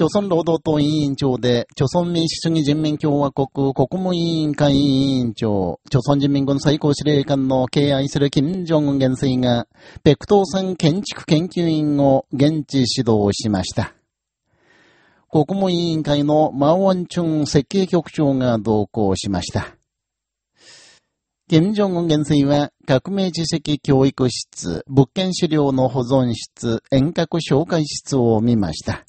朝鮮労働党委員長で、朝鮮民主主義人民共和国国務委員会委員長、朝鮮人民軍最高司令官の敬愛する金正恩元帥が、北東山建築研究員を現地指導しました。国務委員会のマオワンチュン設計局長が同行しました。金正恩元帥は革命知識教育室、物件資料の保存室、遠隔紹介室を見ました。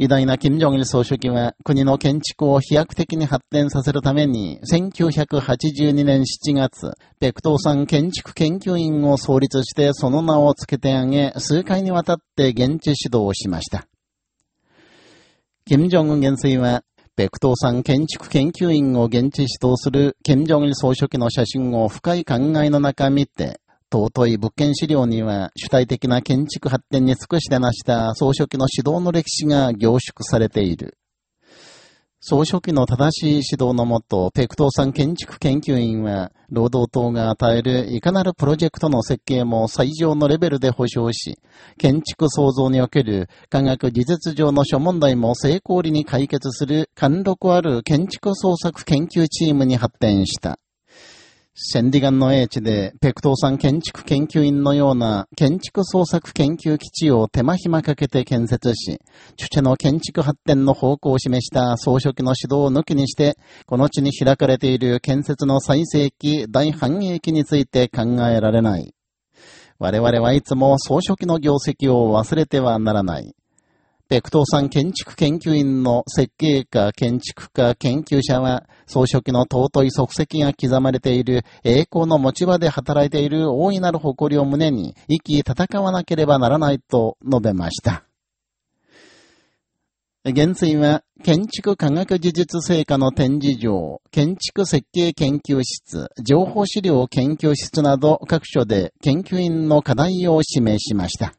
偉大な金正日総書記は国の建築を飛躍的に発展させるために、1982年7月、北東山建築研究院を創立してその名を付けてあげ、数回にわたって現地指導をしました。金正恩元帥は、北東山建築研究院を現地指導する金正日総書記の写真を深い考えの中見て、尊い物件資料には主体的な建築発展に尽くしてなした総書記の指導の歴史が凝縮されている。総書記の正しい指導のもと、ペクトーさん建築研究員は、労働党が与えるいかなるプロジェクトの設計も最上のレベルで保障し、建築創造における科学技術上の諸問題も成功裏に解決する貫禄ある建築創作研究チームに発展した。センディガンの英知で、ペクトーさん建築研究員のような建築創作研究基地を手間暇かけて建設し、チュチェの建築発展の方向を示した総書記の指導を抜きにして、この地に開かれている建設の最盛期、大繁栄期について考えられない。我々はいつも総書記の業績を忘れてはならない。北東山建築研究院の設計家、建築家、研究者は、総書記の尊い足跡が刻まれている栄光の持ち場で働いている大いなる誇りを胸に、生き戦わなければならないと述べました。現在は、建築科学技術成果の展示場、建築設計研究室、情報資料研究室など各所で研究員の課題を示しました。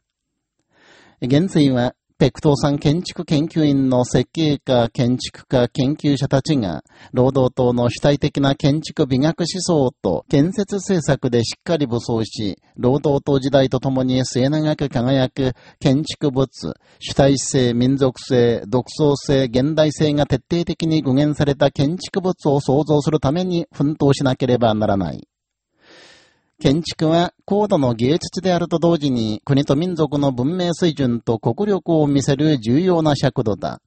現在は、北東山建築研究院の設計家、建築家、研究者たちが、労働党の主体的な建築美学思想と建設政策でしっかり武装し、労働党時代とともに末永く輝く建築物、主体性、民族性、独創性、現代性が徹底的に具現された建築物を創造するために奮闘しなければならない。建築は高度の芸術であると同時に国と民族の文明水準と国力を見せる重要な尺度だ。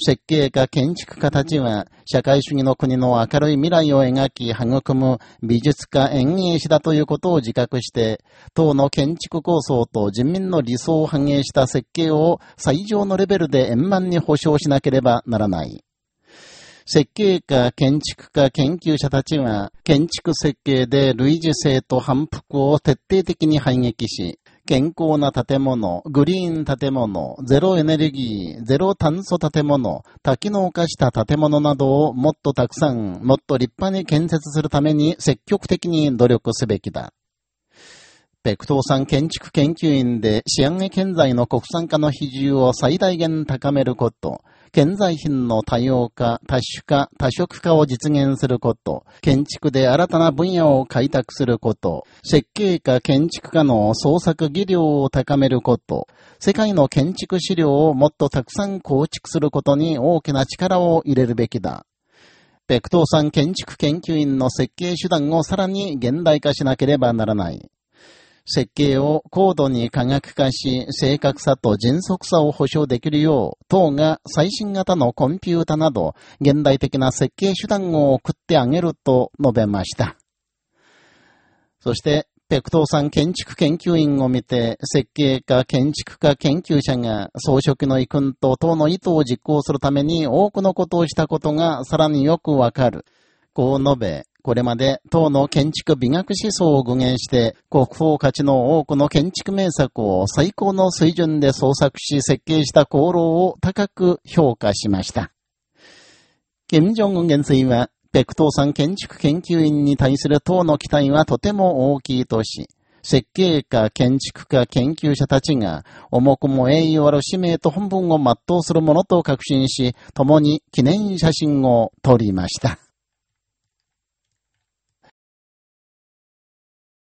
設計家、建築家たちは、社会主義の国の明るい未来を描き、育む美術家、演芸師だということを自覚して、党の建築構想と人民の理想を反映した設計を最上のレベルで円満に保障しなければならない。設計家、建築家、研究者たちは、建築設計で類似性と反復を徹底的に排撃し、健康な建物、グリーン建物、ゼロエネルギー、ゼロ炭素建物、多機能化した建物などをもっとたくさん、もっと立派に建設するために積極的に努力すべきだ。北東山建築研究院で治安へ建材の国産化の比重を最大限高めること、建材品の多様化、多種化、多色化を実現すること、建築で新たな分野を開拓すること、設計家、建築家の創作技量を高めること、世界の建築資料をもっとたくさん構築することに大きな力を入れるべきだ。北東山建築研究院の設計手段をさらに現代化しなければならない。設計を高度に科学化し、正確さと迅速さを保証できるよう、党が最新型のコンピュータなど、現代的な設計手段を送ってあげると述べました。そして、ペクトーさん建築研究員を見て、設計家、建築家、研究者が総書記の意訓と党の意図を実行するために多くのことをしたことがさらによくわかる。こう述べ、これまで党の建築美学思想を具現して、国宝価値の多くの建築名作を最高の水準で創作し設計した功労を高く評価しました。金正恩元帥は、北東山建築研究院に対する党の期待はとても大きいとし、設計家、建築家、研究者たちが、重くも栄誉ある使命と本文を全うするものと確信し、共に記念写真を撮りました。